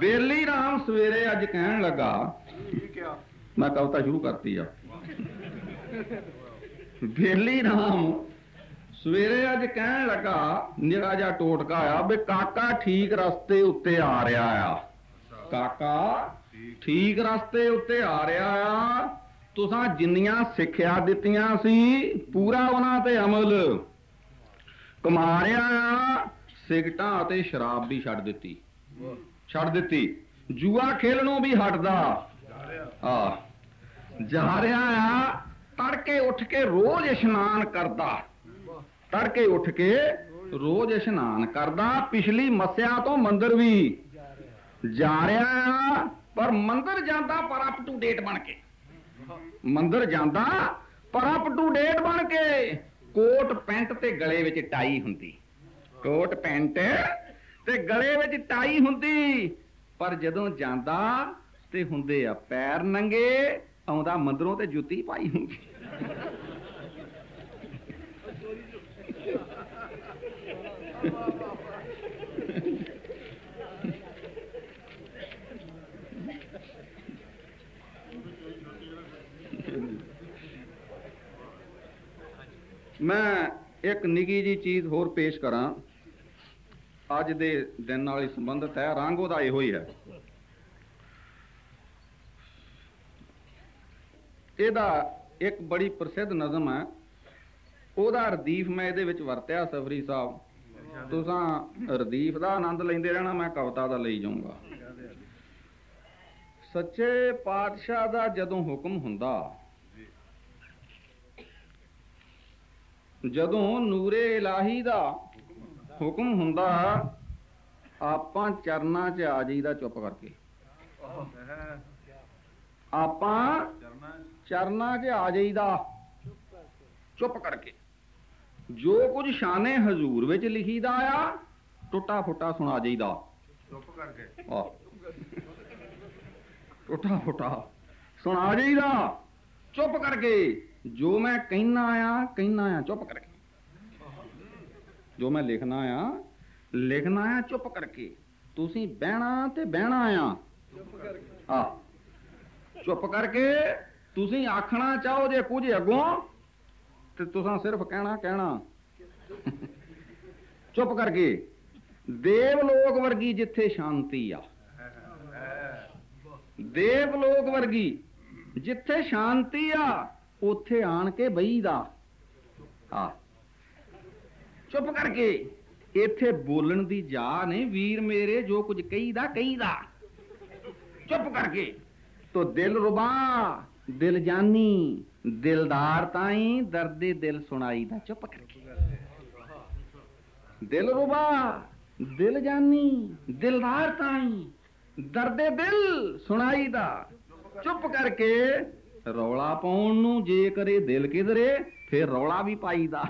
ਬੇਲੀ ਰਾਮ ਸਵੇਰੇ ਅੱਜ ਕਹਿਣ ਲੱਗਾ ਠੀਕ ਆ ਮੈਂ ਕਵਿਤਾ ਸ਼ੁਰੂ ਕਰਤੀ ਆ। ਬੇਲੀ ਰਾਮ ਸਵੇਰੇ ਅੱਜ ਕਹਿਣ ਲੱਗਾ ਨਿਰਾ ਜਿਹਾ ਟੋਟਕਾ ਆ ਵੀ ਕਾਕਾ ਠੀਕ ਰਸਤੇ ਉੱਤੇ ਆ ਰਿਹਾ ਆ। ਕਾਕਾ ਠੀਕ ਰਸਤੇ ਉੱਤੇ ਆ ਰਿਹਾ ਆ। ਤੁਸੀਂ ਜਿੰਨੀਆਂ ਸਿੱਖਿਆ ਦਿੱਤੀਆਂ ਸੀ, ਪੂਰਾ ਉਹਨਾਂ ਤੇ ਅਮਲ। ਕਮਾ ਰਿਹਾ ਆ ਸਿਗਟਾਂ ਅਤੇ ਸ਼ਰਾਬ ਵੀ ਛੱਡ ਦਿੱਤੀ। ਛੱਡ ਦਿੱਤੀ। ਜੂਆ ਖੇਲਣੋਂ ਵੀ ਹਟਦਾ। ਆ। ਜਾ ਰਿਹਾ ਆ ਤੜਕੇ ਉੱਠ ਕੇ ਰੋਜ਼ ਇਸ਼ਨਾਨ ਕਰਦਾ। ਤੜਕੇ ਉੱਠ ਕੇ ਰੋਜ਼ ਇਸ਼ਨਾਨ ਕਰਦਾ। ਪਿਛਲੀ ਮੱਸਿਆ ਤੋਂ ਮੰਦਰ ਵੀ। ਜਾ ਰਿਹਾ ਆ ਪਰ ਮੰਦਰ ਜਾਂਦਾ ਪਰ ਅਪ ਟੂ ਡੇਟ ਬਣ ਕੇ। ਮੰਦਰ ਜਾਂਦਾ ਪਰ ਅਪ ਟੂ ਡੇਟ ਬਣ ਕੇ। ਕੋਟ ਪੈਂਟ ਤੇ ਗਲੇ ਵਿੱਚ ਟਾਈ ਹੁੰਦੀ। ਕੋਟ ਪੈਂਟ ਤੇ ਗਲੇ ਵਿੱਚ ਟਾਈ ਹੁੰਦੀ। ਪਰ ਜਦੋਂ ਜਾਂਦਾ ਤੇ ਹੁੰਦੇ ਆ ਪੈਰ ਨੰਗੇ, ਆਉਂਦਾ ਮੰਦਰੋਂ ਤੇ ਜੁੱਤੀ ਪਾਈ ਹੁੰਦੀ। ਮੈਂ ਇੱਕ ਨਿੱਕੀ ਜੀ ਚੀਜ਼ ਹੋਰ ਪੇਸ਼ ਕਰਾਂ। ਅੱਜ ਦੇ ਦਿਨ ਨਾਲ ਹੀ ਸੰਬੰਧਿਤ ਹੈ, ਰੰਗ ਉਹਦਾ ਇਹੋ ਹੀ ਹੈ। ਇਹਦਾ ਇੱਕ ਬੜੀ ਪ੍ਰਸਿੱਧ ਨਜ਼ਮ ਹੈ। ਉਹਦਾ ਰਦੀਫ ਮੈਂ ਇਹਦੇ ਵਿੱਚ ਵਰਤਿਆ, ਸਫਰੀ ਸਾਹਿਬ। ਤੁਸੀਂ ਰਦੀਫ ਦਾ ਆਨੰਦ ਲੈਂਦੇ ਰਹਿਣਾ, ਮੈਂ ਕਵਿਤਾ ਦਾ ਲਈ ਜਾਊਂਗਾ। ਸੱਚੇ ਪਾਤਸ਼ਾਹ ਦਾ ਜਦੋਂ ਹੁਕਮ ਹੁੰਦਾ, ਜਦੋਂ ਨੂਰੇ ਇਲਾਹੀ ਦਾ ਹੁਕਮ ਹੁੰਦਾ ਆਪਾਂ ਚਰਨਾਂ 'ਚ ਆ ਜਾਈਦਾ ਚੁੱਪ ਕਰਕੇ। ਆਪਾਂ ਚਰਨਾ 'ਚ ਆ ਜਾਈਦਾ ਚੁੱਪ ਕਰਕੇ। ਜੋ ਕੁਝ ਸ਼ਾਨੇ ਹਜ਼ੂਰ ਵਿੱਚ ਲਿਖੀਦਾ ਆ ਟੁੱਟਾ ਫੁੱਟਾ ਸੁਣਾ ਜਾਈਦਾ। ਚੁੱਪ ਕਰਕੇ। ਆ ਟੁੱਟਾ ਫੁੱਟਾ ਸੁਣਾ ਜਾਈਦਾ। ਚੁੱਪ ਕਰਕੇ। ਜੋ ਮੈਂ ਕਹਿਣਾ ਆ ਕਹਿਣਾ ਆ ਚੁੱਪ ਕਰਕੇ। ਜੋ ਮੈਂ ਲਿਖਣਾ ਆ ਲਿਖਣਾ ਆ ਚੁੱਪ ਕਰਕੇ। ਤੁਸੀਂ ਬਹਿਣਾ ਤੇ ਬਹਿਣਾ ਆ। ਆ। ਚੁੱਪ ਕਰਕੇ ਤੁਸੀਂ ਆਖਣਾ ਚਾਹੋ ਜੇ ਕੁਝ ਅੱਗੋਂ, ਤੇ ਤੁਸੀਂ ਸਿਰਫ ਕਹਿਣਾ ਕਹਿਣਾ। ਚੁੱਪ ਕਰਕੇ। ਦੇਵ ਲੋਕ ਵਰਗੀ ਜਿੱਥੇ ਸ਼ਾਂਤੀ ਆ। ਦੇਵ ਲੋਕ ਵਰਗੀ ਜਿੱਥੇ ਸ਼ਾਂਤੀ ਆ, ਉੱਥੇ ਆਣ ਕੇ ਬਈਦਾ। ਆ। ਚੁੱਪ ਕਰਕੇ। ਇੱਥੇ ਬੋਲਣ ਦੀ ਜਾ ਨੇ ਵੀਰ ਮੇਰੇ, ਜੋ ਕੁਝ ਕਹੀਦਾ ਕਹੀਦਾ। ਚੁੱਪ ਕਰਕੇ। ਤੋ ਦਿਲ ਰੁਬਾ, ਦਿਲ ਜਾਨੀ, ਦਿਲਦਾਰ ਤਾਈ, ਦਰਦੇ ਦਿਲ ਸੁਣਾਈ ਦਾ ਚੁੱਪ ਕਰਕੇ। ਦਿਲ ਰੁਬਾ, ਦਿਲ ਜਾਨੀ, ਦਿਲਦਾਰ ਤਾਈ, ਦਰਦੇ ਦਿਲ ਸੁਣਾਈ ਦਾ। ਚੁੱਪ ਕਰਕੇ ਰੌਲਾ ਪਾਉਣ ਨੂੰ ਜੇ ਕਰੇ ਦਿਲ ਕਿਧਰੇ, ਫੇਰ ਰੌਲਾ ਵੀ ਪਾਈਦਾ।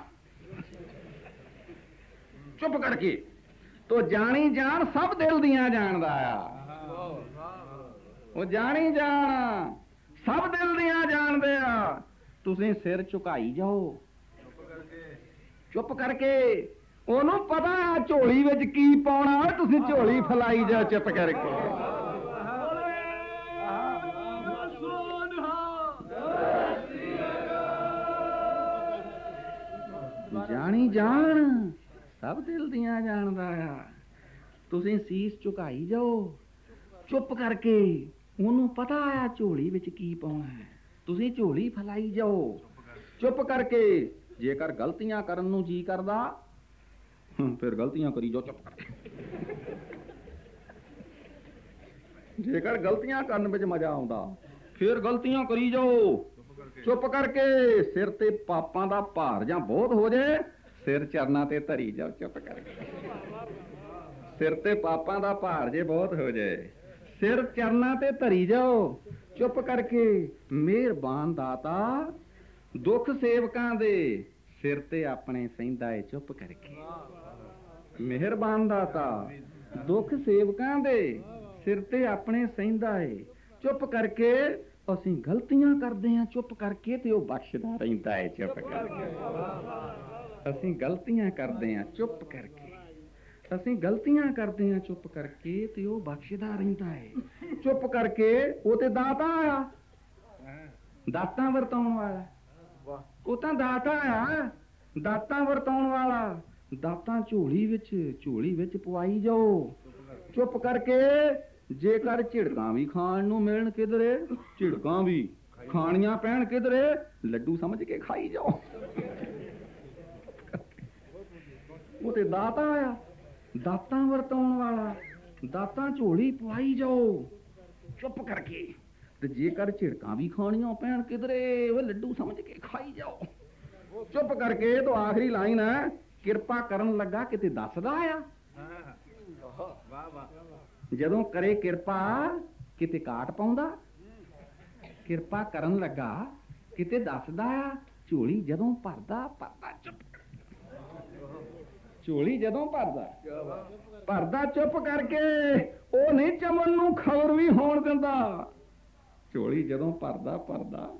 ਚੁੱਪ ਕਰਕੇ। ਤੋ ਜਾਣੀ ਜਾਣ, ਸਭ ਦਿਲ ਦੀਆਂ ਜਾਣਦਾ ਆ। ਉਹ ਜਾਣੀ ਜਾਣ, ਸਭ ਦਿਲ ਦੀਆਂ ਜਾਣਦੇ ਆ। ਤੁਸੀਂ ਸਿਰ ਝੁਕਾਈ ਜਾਓ। ਚੁੱਪ ਕਰਕੇ। ਉਹਨੂੰ ਪਤਾ ਆ ਝੋਲੀ ਵਿੱਚ ਕੀ ਪਾਉਣਾ, ਤੁਸੀਂ ਝੋਲੀ ਫਲਾਈ ਜਾ ਚੁੱਪ ਕਰਕੇ। ਜਾਣੀ ਜਾਣ। ਸਭ ਦਿਲ ਦੀਆਂ ਜਾਣਦਾ ਆ। ਤੁਸੀਂ ਸੀਸ ਝੁਕਾਈ ਜਾਓ। ਚੁੱਪ ਕਰਕੇ ਉਹਨੂੰ ਪਤਾ ਆ ਝੋਲੀ ਵਿੱਚ ਕੀ ਪਾਉਣਾ ਹੈ। ਤੁਸੀਂ ਝੋਲੀ ਫਲਾਈ ਜਾਓ। ਚੁੱਪ ਕਰਕੇ ਜੇਕਰ ਗਲਤੀਆਂ ਕਰਨ ਨੂੰ ਜੀ ਕਰਦਾ ਫਿਰ ਗਲਤੀਆਂ ਕਰੀ ਜਾਓ ਚੁੱਪ ਕਰਕੇ। ਜੇਕਰ ਗਲਤੀਆਂ ਕਰਨ ਵਿੱਚ ਮਜ਼ਾ ਆਉਂਦਾ, ਫਿਰ ਗਲਤੀਆਂ ਕਰੀ ਜਾਓ। ਚੁੱਪ ਕਰਕੇ ਸਿਰ ਤੇ ਪਾਪਾਂ ਦਾ ਭਾਰ ਜਾਂ ਬਹੁਤ ਹੋ ਜੇ ਸਿਰ ਚਰਨਾਂ ਤੇ ਧਰੀ ਜਾਓ, ਚੁੱਪ ਕਰਕੇ ਸਿਰ ਤੇ ਪਾਪਾਂ ਦਾ ਭਾਰ ਜੇ ਬਹੁਤ ਹੋ ਜਾਏ, ਸਿਰ ਚਰਨਾਂ ਤੇ ਧਰੀ ਜਾਓ, ਚੁੱਪ ਕਰਕੇ। ਮਿਹਰਬਾਨ ਦਾਤਾ, ਦੁੱਖ ਸੇਵਕਾਂ ਦੇ ਸਿਰ ਤੇ ਆਪਣੇ ਸਹਿੰਦਾ ਏ, ਚੁੱਪ ਕਰਕੇ। ਮਿਹਰਬਾਨ ਦਾਤਾ, ਦੁੱਖ ਸੇਵਕਾਂ ਦੇ ਸਿਰ ਤੇ ਆਪਣੇ ਸਹਿੰਦਾ ਏ, ਚੁੱਪ ਕਰਕੇ ਅਸੀਂ ਗਲਤੀਆਂ ਕਰਦੇ ਹਾਂ, ਚੁੱਪ ਕਰਕੇ ਤੇ ਉਹ ਬਖਸ਼ਦਾ ਰਹਿੰਦਾ ਏ ਚੁੱਪ ਕਰਕੇ। ਅਸੀਂ ਗਲਤੀਆਂ ਕਰਦੇ ਹਾਂ, ਚੁੱਪ ਕਰਕੇ। ਅਸੀਂ ਗਲਤੀਆਂ ਕਰਦੇ ਆ ਚੁੱਪ ਕਰਕੇ ਤੇ ਉਹ ਬਖਸ਼ਦਾ ਰਹਿੰਦਾ ਹੈ। ਚੁੱਪ ਕਰਕੇ ਉਹ ਤੇ ਦਾਤਾ ਆ। ਦਾਤਾਂ ਵਰਤਾਉਣ ਵਾਲਾ। ਵਾਹ ਉਹ ਤਾਂ ਦਾਤਾ ਆ। ਦਾਤਾਂ ਵਰਤਾਉਣ ਵਾਲਾ। ਦਾਤਾਂ ਝੋਲੀ ਵਿੱਚ ਝੋਲੀ ਵਿੱਚ ਪਵਾਈ ਜਾਓ। ਚੁੱਪ ਕਰਕੇ ਜੇਕਰ ਝਿੜਕਾਂ ਵੀ ਖਾਣ ਨੂੰ ਮਿਲਣ ਕਿਧਰੇ, ਝਿੜਕਾਂ ਵੀ ਖਾਣੀਆਂ ਪੈਣ ਕਿਧਰੇ, ਲੱਡੂ ਸਮਝ ਕੇ ਖਾਈ ਜਾਓ। ਉਹ ਤੇ ਦਾਤਾ ਆ, ਦਾਤਾਂ ਵਰਤਾਉਣ ਵਾਲਾ, ਦਾਤਾਂ ਝੋਲੀ ਪਵਾਈ ਜਾਓ, ਚੁੱਪ ਕਰਕੇ। ਤੇ ਜੇਕਰ ਝਿੜਕਾਂ ਵੀ ਖਾਣੀਆਂ ਪੈਣ ਕਿਧਰੇ, ਉਹ ਲੱਡੂ ਸਮਝ ਕੇ ਖਾਈ ਜਾਓ। ਚੁੱਪ ਕਰਕੇ ਤੋਂ ਆਖਰੀ ਲਾਈਨ ਹੈ, ਕਿਰਪਾ ਕਰਨ ਲੱਗਾ ਕਿਤੇ ਦੱਸਦਾ ਆ। ਵਾਹ ਵਾਹ। ਜਦੋਂ ਕਰੇ ਕਿਰਪਾ, ਕਿਤੇ ਕਾਟ ਪਾਉਂਦਾ। ਕਿਰਪਾ ਕਰਨ ਲੱਗਾ, ਕਿਤੇ ਦੱਸਦਾ ਆ, ਝੋਲੀ ਜਦੋਂ ਭਰਦਾ ਭਰਦਾ ਚੁੱਪ। ਝੋਲੀ ਜਦੋਂ ਭਰਦਾ ਭਰਦਾ ਚੁੱਪ ਕਰਕੇ, ਉਹ ਨਹੀਂ ਚਮਨ ਨੂੰ ਖਬਰ ਵੀ ਹੋਣ ਦਿੰਦਾ। ਝੋਲੀ ਜਦੋਂ ਭਰਦਾ ਭਰਦਾ